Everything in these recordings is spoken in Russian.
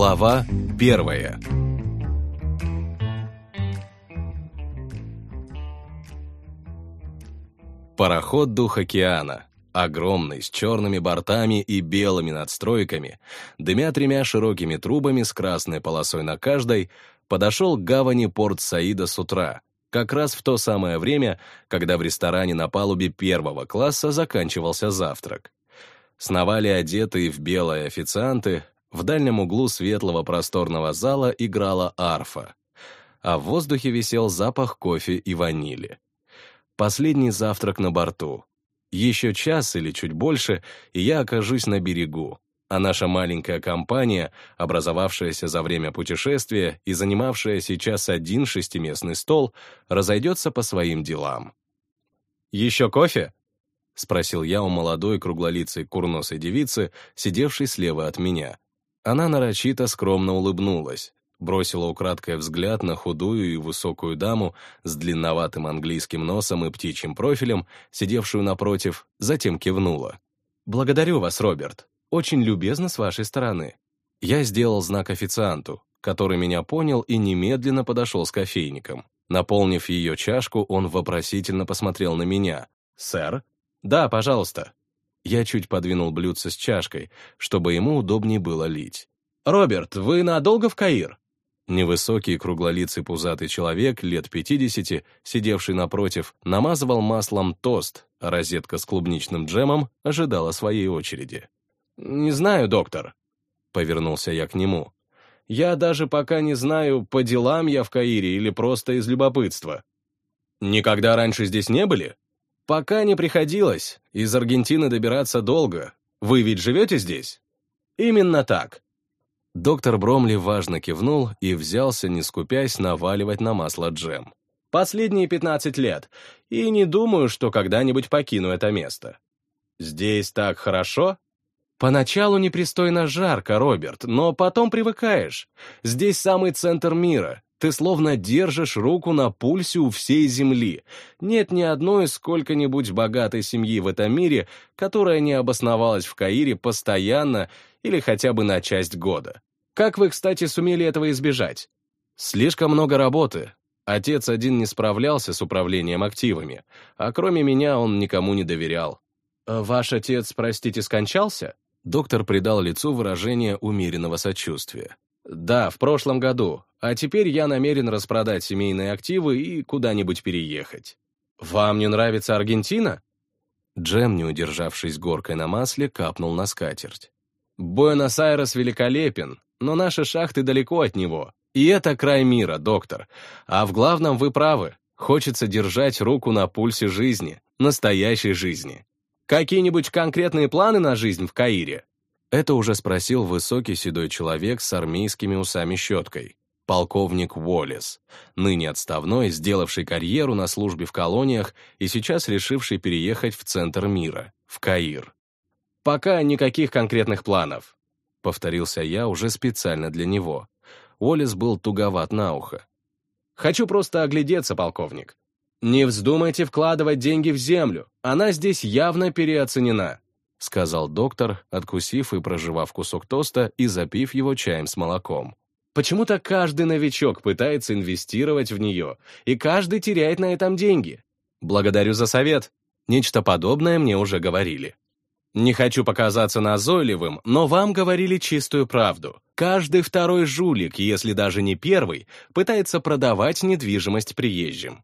Глава первая Пароход «Дух океана», огромный, с черными бортами и белыми надстройками, дымя тремя широкими трубами с красной полосой на каждой, подошел к гавани порт Саида с утра, как раз в то самое время, когда в ресторане на палубе первого класса заканчивался завтрак. Сновали одетые в белое официанты, в дальнем углу светлого просторного зала играла арфа, а в воздухе висел запах кофе и ванили. Последний завтрак на борту. Еще час или чуть больше, и я окажусь на берегу, а наша маленькая компания, образовавшаяся за время путешествия и занимавшая сейчас один шестиместный стол, разойдется по своим делам. «Еще кофе?» — спросил я у молодой круглолицей курносой девицы, сидевшей слева от меня. Она нарочито скромно улыбнулась, бросила украдкой взгляд на худую и высокую даму с длинноватым английским носом и птичьим профилем, сидевшую напротив, затем кивнула. «Благодарю вас, Роберт. Очень любезно с вашей стороны». Я сделал знак официанту, который меня понял и немедленно подошел с кофейником. Наполнив ее чашку, он вопросительно посмотрел на меня. «Сэр?» «Да, пожалуйста». Я чуть подвинул блюдце с чашкой, чтобы ему удобнее было лить. «Роберт, вы надолго в Каир?» Невысокий круглолицый пузатый человек, лет пятидесяти, сидевший напротив, намазывал маслом тост, а розетка с клубничным джемом ожидала своей очереди. «Не знаю, доктор», — повернулся я к нему. «Я даже пока не знаю, по делам я в Каире или просто из любопытства». «Никогда раньше здесь не были?» «Пока не приходилось. Из Аргентины добираться долго. Вы ведь живете здесь?» «Именно так». Доктор Бромли важно кивнул и взялся, не скупясь, наваливать на масло джем. «Последние 15 лет, и не думаю, что когда-нибудь покину это место. Здесь так хорошо?» Поначалу непристойно жарко, Роберт, но потом привыкаешь. Здесь самый центр мира, ты словно держишь руку на пульсе у всей земли. Нет ни одной сколько-нибудь богатой семьи в этом мире, которая не обосновалась в Каире постоянно или хотя бы на часть года. Как вы, кстати, сумели этого избежать? Слишком много работы. Отец один не справлялся с управлением активами, а кроме меня он никому не доверял. «Ваш отец, простите, скончался?» Доктор придал лицу выражение умеренного сочувствия. «Да, в прошлом году, а теперь я намерен распродать семейные активы и куда-нибудь переехать. Вам не нравится Аргентина? Джем, не удержавшись горкой на масле, капнул на скатерть. Буэнос-Айрес великолепен, но наши шахты далеко от него. И это край мира, доктор. А в главном вы правы. Хочется держать руку на пульсе жизни, настоящей жизни. Какие-нибудь конкретные планы на жизнь в Каире? Это уже спросил высокий седой человек с армейскими усами-щеткой полковник Уоллес, ныне отставной, сделавший карьеру на службе в колониях и сейчас решивший переехать в центр мира, в Каир. «Пока никаких конкретных планов», — повторился я уже специально для него. Уоллес был туговат на ухо. «Хочу просто оглядеться, полковник. Не вздумайте вкладывать деньги в землю, она здесь явно переоценена», — сказал доктор, откусив и проживав кусок тоста и запив его чаем с молоком. Почему-то каждый новичок пытается инвестировать в нее, и каждый теряет на этом деньги. Благодарю за совет. Нечто подобное мне уже говорили. Не хочу показаться назойливым, но вам говорили чистую правду. Каждый второй жулик, если даже не первый, пытается продавать недвижимость приезжим.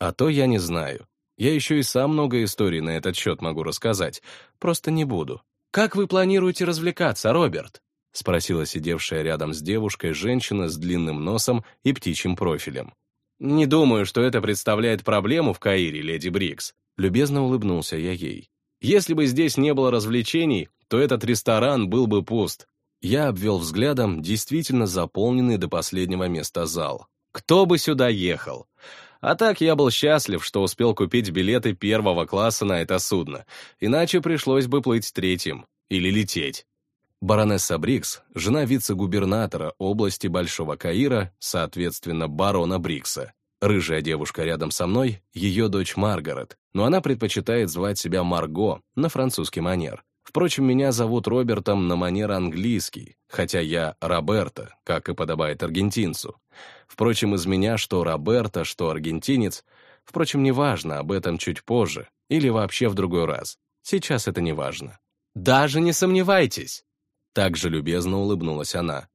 А то я не знаю. Я еще и сам много историй на этот счет могу рассказать, просто не буду. Как вы планируете развлекаться, Роберт? — спросила сидевшая рядом с девушкой женщина с длинным носом и птичьим профилем. «Не думаю, что это представляет проблему в Каире, леди Брикс», — любезно улыбнулся я ей. «Если бы здесь не было развлечений, то этот ресторан был бы пуст». Я обвел взглядом действительно заполненный до последнего места зал. Кто бы сюда ехал? А так я был счастлив, что успел купить билеты первого класса на это судно, иначе пришлось бы плыть третьим или лететь. Баронесса Брикс, жена вице-губернатора области Большого Каира, соответственно, барона Брикса. Рыжая девушка рядом со мной — ее дочь Маргарет, но она предпочитает звать себя Марго на французский манер. Впрочем, меня зовут Робертом на манер английский, хотя я Роберто, как и подобает аргентинцу. Впрочем, из меня что Роберто, что аргентинец. Впрочем, неважно, об этом чуть позже. Или вообще в другой раз. Сейчас это не важно. «Даже не сомневайтесь!» Так же любезно улыбнулась она.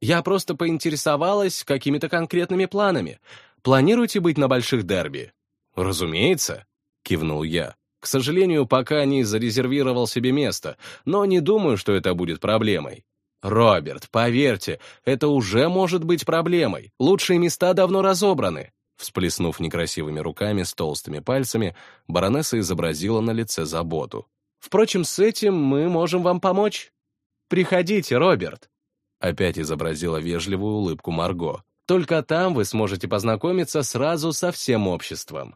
«Я просто поинтересовалась какими-то конкретными планами. Планируете быть на больших дерби?» «Разумеется», — кивнул я. «К сожалению, пока не зарезервировал себе место, но не думаю, что это будет проблемой. «Роберт, поверьте, это уже может быть проблемой. Лучшие места давно разобраны». Всплеснув некрасивыми руками с толстыми пальцами, баронесса изобразила на лице заботу. «Впрочем, с этим мы можем вам помочь. Приходите, Роберт». Опять изобразила вежливую улыбку Марго. «Только там вы сможете познакомиться сразу со всем обществом».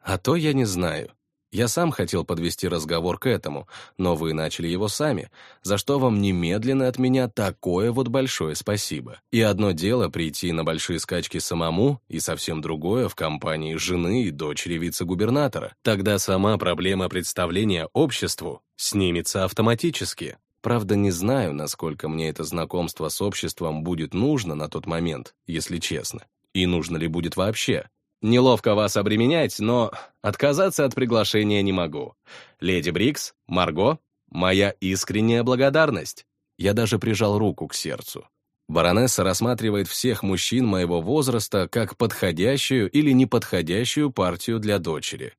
«А то я не знаю. Я сам хотел подвести разговор к этому, но вы начали его сами, за что вам немедленно от меня такое вот большое спасибо. И одно дело прийти на большие скачки самому, и совсем другое в компании жены и дочери вице-губернатора. Тогда сама проблема представления обществу снимется автоматически. Правда, не знаю, насколько мне это знакомство с обществом будет нужно на тот момент, если честно. И нужно ли будет вообще. Неловко вас обременять, но отказаться от приглашения не могу. Леди Брикс, Марго, моя искренняя благодарность. Я даже прижал руку к сердцу. Баронесса рассматривает всех мужчин моего возраста как подходящую или неподходящую партию для дочери.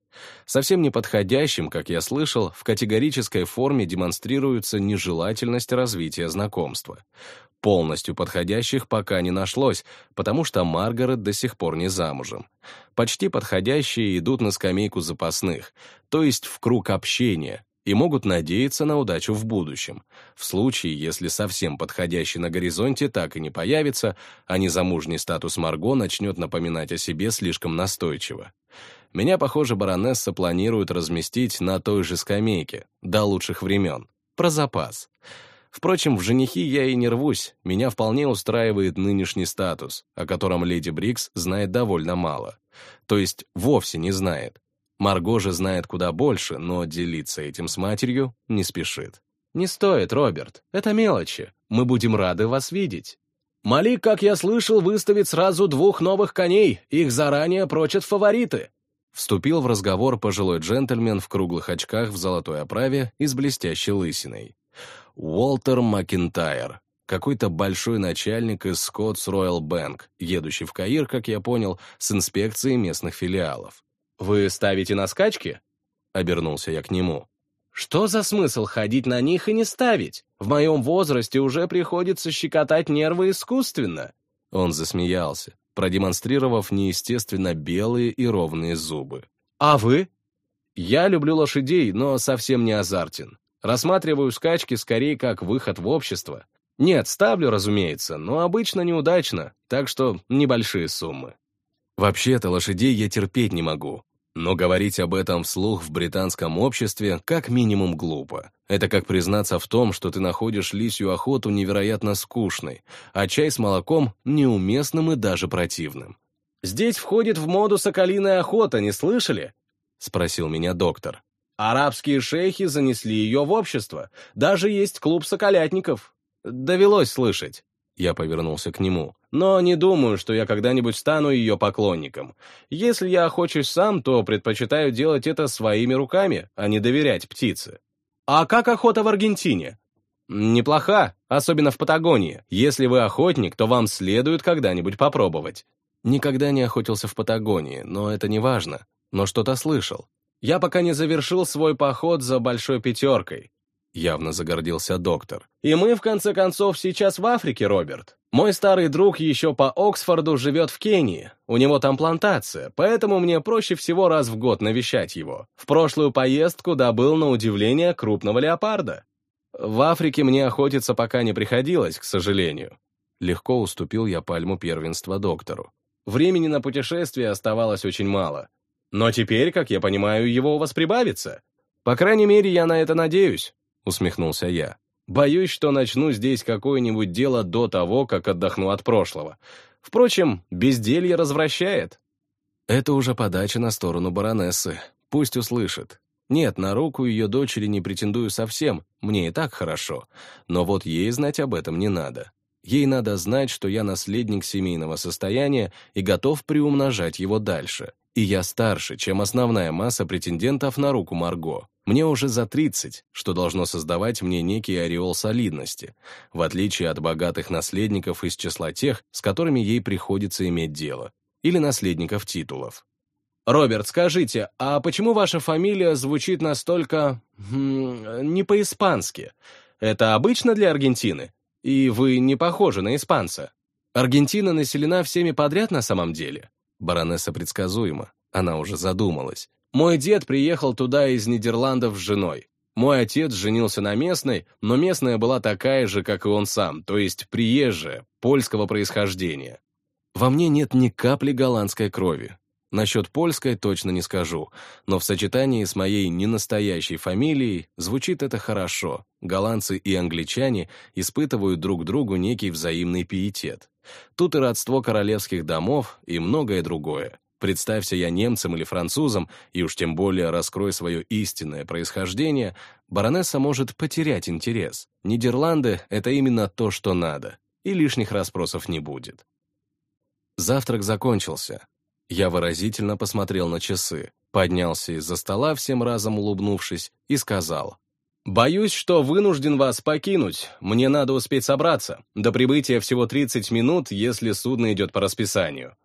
Совсем неподходящим, как я слышал, в категорической форме демонстрируется нежелательность развития знакомства. Полностью подходящих пока не нашлось, потому что Маргарет до сих пор не замужем. Почти подходящие идут на скамейку запасных, то есть в круг общения, и могут надеяться на удачу в будущем. В случае, если совсем подходящий на горизонте так и не появится, а незамужний статус Марго начнет напоминать о себе слишком настойчиво. Меня, похоже, баронесса планирует разместить на той же скамейке, до лучших времен. Про запас. Впрочем, в женихи я и не рвусь, меня вполне устраивает нынешний статус, о котором леди Брикс знает довольно мало. То есть вовсе не знает. Марго же знает куда больше, но делиться этим с матерью не спешит. «Не стоит, Роберт, это мелочи. Мы будем рады вас видеть». «Малик, как я слышал, выставит сразу двух новых коней, их заранее прочат фавориты», Вступил в разговор пожилой джентльмен в круглых очках в золотой оправе и с блестящей лысиной. Уолтер Макинтайр, какой-то большой начальник из Scott's Royal Bank, едущий в Каир, как я понял, с инспекцией местных филиалов. «Вы ставите на скачки?» — обернулся я к нему. «Что за смысл ходить на них и не ставить? В моем возрасте уже приходится щекотать нервы искусственно». Он засмеялся, продемонстрировав неестественно белые и ровные зубы. «А вы?» «Я люблю лошадей, но совсем не азартен. Рассматриваю скачки скорее как выход в общество. Нет, ставлю, разумеется, но обычно неудачно, так что небольшие суммы. Вообще-то лошадей я терпеть не могу, но говорить об этом вслух в британском обществе как минимум глупо. Это как признаться в том, что ты находишь лисью охоту невероятно скучной, а чай с молоком неуместным и даже противным. «Здесь входит в моду соколиная охота, не слышали?» — спросил меня доктор. Арабские шейхи занесли ее в общество. Даже есть клуб соколятников. Довелось слышать. Я повернулся к нему. Но не думаю, что я когда-нибудь стану ее поклонником. Если я охочусь сам, то предпочитаю делать это своими руками, а не доверять птице. А как охота в Аргентине? Неплоха, особенно в Патагонии. Если вы охотник, то вам следует когда-нибудь попробовать. Никогда не охотился в Патагонии, но это не важно. Но что-то слышал. Я пока не завершил свой поход за большой пятеркой. Явно загордился доктор. И мы, в конце концов, сейчас в Африке, Роберт. Мой старый друг еще по Оксфорду живет в Кении. У него там плантация, поэтому мне проще всего раз в год навещать его. В прошлую поездку добыл на удивление крупного леопарда. В Африке мне охотиться пока не приходилось, к сожалению. Легко уступил я пальму первенства доктору. Времени на путешествие оставалось очень мало. Но теперь, как я понимаю, его у вас прибавится. По крайней мере, я на это надеюсь», — усмехнулся я. «Боюсь, что начну здесь какое-нибудь дело до того, как отдохну от прошлого. Впрочем, безделье развращает». Это уже подача на сторону баронессы. Пусть услышит. Нет, на руку ее дочери не претендую совсем, мне и так хорошо, но вот ей знать об этом не надо. Ей надо знать, что я наследник семейного состояния и готов приумножать его дальше. И я старше, чем основная масса претендентов на руку Марго. Мне уже за 30, что должно создавать мне некий ореол солидности, в отличие от богатых наследников из числа тех, с которыми ей приходится иметь дело, или наследников титулов. «Роберт, скажите, а почему ваша фамилия звучит настолько... Хм, не по-испански? Это обычно для Аргентины? И вы не похожи на испанца. Аргентина населена всеми подряд на самом деле?» Баронесса предсказуема, она уже задумалась. «Мой дед приехал туда из Нидерландов с женой. Мой отец женился на местной, но местная была такая же, как и он сам, то есть приезжая, польского происхождения. Во мне нет ни капли голландской крови, Насчет польской точно не скажу, но в сочетании с моей ненастоящей фамилией звучит это хорошо. Голландцы и англичане испытывают друг другу некий взаимный пиетет. Тут и родство королевских домов, и многое другое. Представься я немцем или французом, и уж тем более раскрой свое истинное происхождение, баронесса может потерять интерес. Нидерланды — это именно то, что надо, и лишних расспросов не будет. Завтрак закончился. Я выразительно посмотрел на часы, поднялся из-за стола, всем разом улыбнувшись, и сказал. «Боюсь, что вынужден вас покинуть. Мне надо успеть собраться. До прибытия всего 30 минут, если судно идет по расписанию.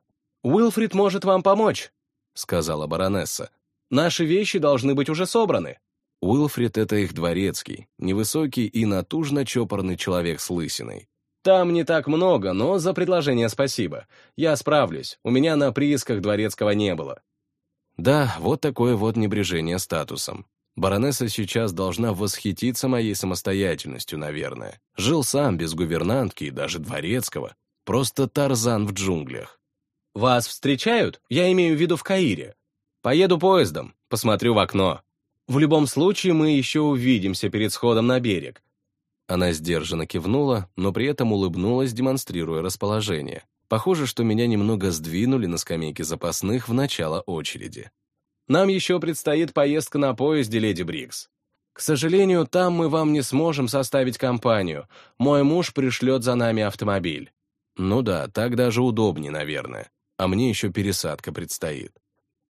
Уилфрид может вам помочь», — сказала баронесса. «Наши вещи должны быть уже собраны». Уилфрид — это их дворецкий, невысокий и натужно чопорный человек с лысиной. Там не так много, но за предложение спасибо. Я справлюсь, у меня на приисках дворецкого не было. Да, вот такое вот небрежение статусом. Баронесса сейчас должна восхититься моей самостоятельностью, наверное. Жил сам, без гувернантки и даже дворецкого. Просто тарзан в джунглях. «Вас встречают? Я имею в виду в Каире. Поеду поездом, посмотрю в окно. В любом случае мы еще увидимся перед сходом на берег. Она сдержанно кивнула, но при этом улыбнулась, демонстрируя расположение. Похоже, что меня немного сдвинули на скамейке запасных в начало очереди. «Нам еще предстоит поездка на поезде, леди Брикс. К сожалению, там мы вам не сможем составить компанию. Мой муж пришлет за нами автомобиль». Ну да, так даже удобнее, наверное. А мне еще пересадка предстоит.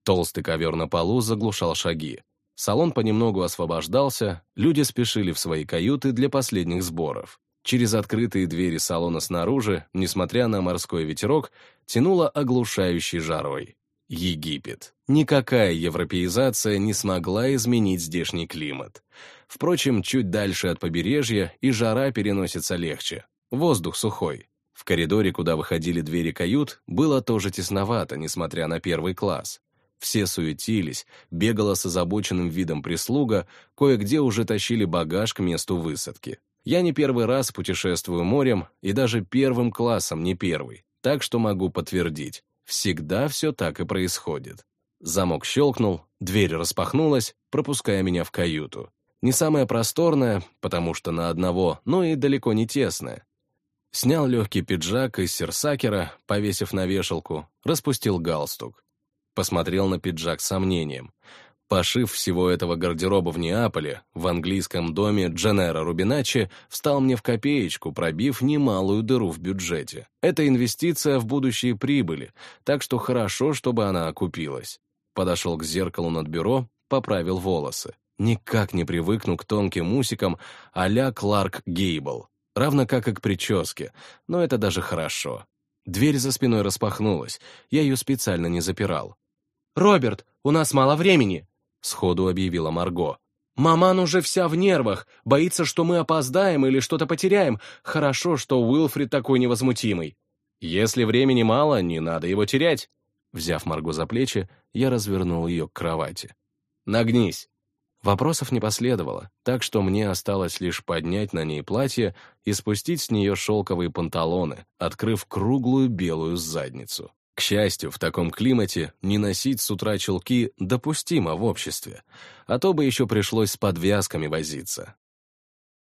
Толстый ковер на полу заглушал шаги. Салон понемногу освобождался, люди спешили в свои каюты для последних сборов. Через открытые двери салона снаружи, несмотря на морской ветерок, тянуло оглушающей жарой. Египет. Никакая европеизация не смогла изменить здешний климат. Впрочем, чуть дальше от побережья и жара переносится легче. Воздух сухой. В коридоре, куда выходили двери кают, было тоже тесновато, несмотря на первый класс. Все суетились, бегала с озабоченным видом прислуга, кое-где уже тащили багаж к месту высадки. Я не первый раз путешествую морем, и даже первым классом не первый, так что могу подтвердить, всегда все так и происходит. Замок щелкнул, дверь распахнулась, пропуская меня в каюту. Не самая просторная, потому что на одного, но и далеко не тесная. Снял легкий пиджак из серсакера, повесив на вешалку, распустил галстук посмотрел на пиджак с сомнением. Пошив всего этого гардероба в Неаполе, в английском доме Дженера Рубиначи, встал мне в копеечку, пробив немалую дыру в бюджете. Это инвестиция в будущие прибыли, так что хорошо, чтобы она окупилась. Подошел к зеркалу над бюро, поправил волосы. Никак не привыкну к тонким усикам а-ля Кларк Гейбл, равно как и к прическе, но это даже хорошо. Дверь за спиной распахнулась, я ее специально не запирал. «Роберт, у нас мало времени», — сходу объявила Марго. «Маман уже вся в нервах, боится, что мы опоздаем или что-то потеряем. Хорошо, что Уилфрид такой невозмутимый. Если времени мало, не надо его терять». Взяв Марго за плечи, я развернул ее к кровати. «Нагнись». Вопросов не последовало, так что мне осталось лишь поднять на ней платье и спустить с нее шелковые панталоны, открыв круглую белую задницу. К счастью, в таком климате не носить с утра челки допустимо в обществе, а то бы еще пришлось с подвязками возиться.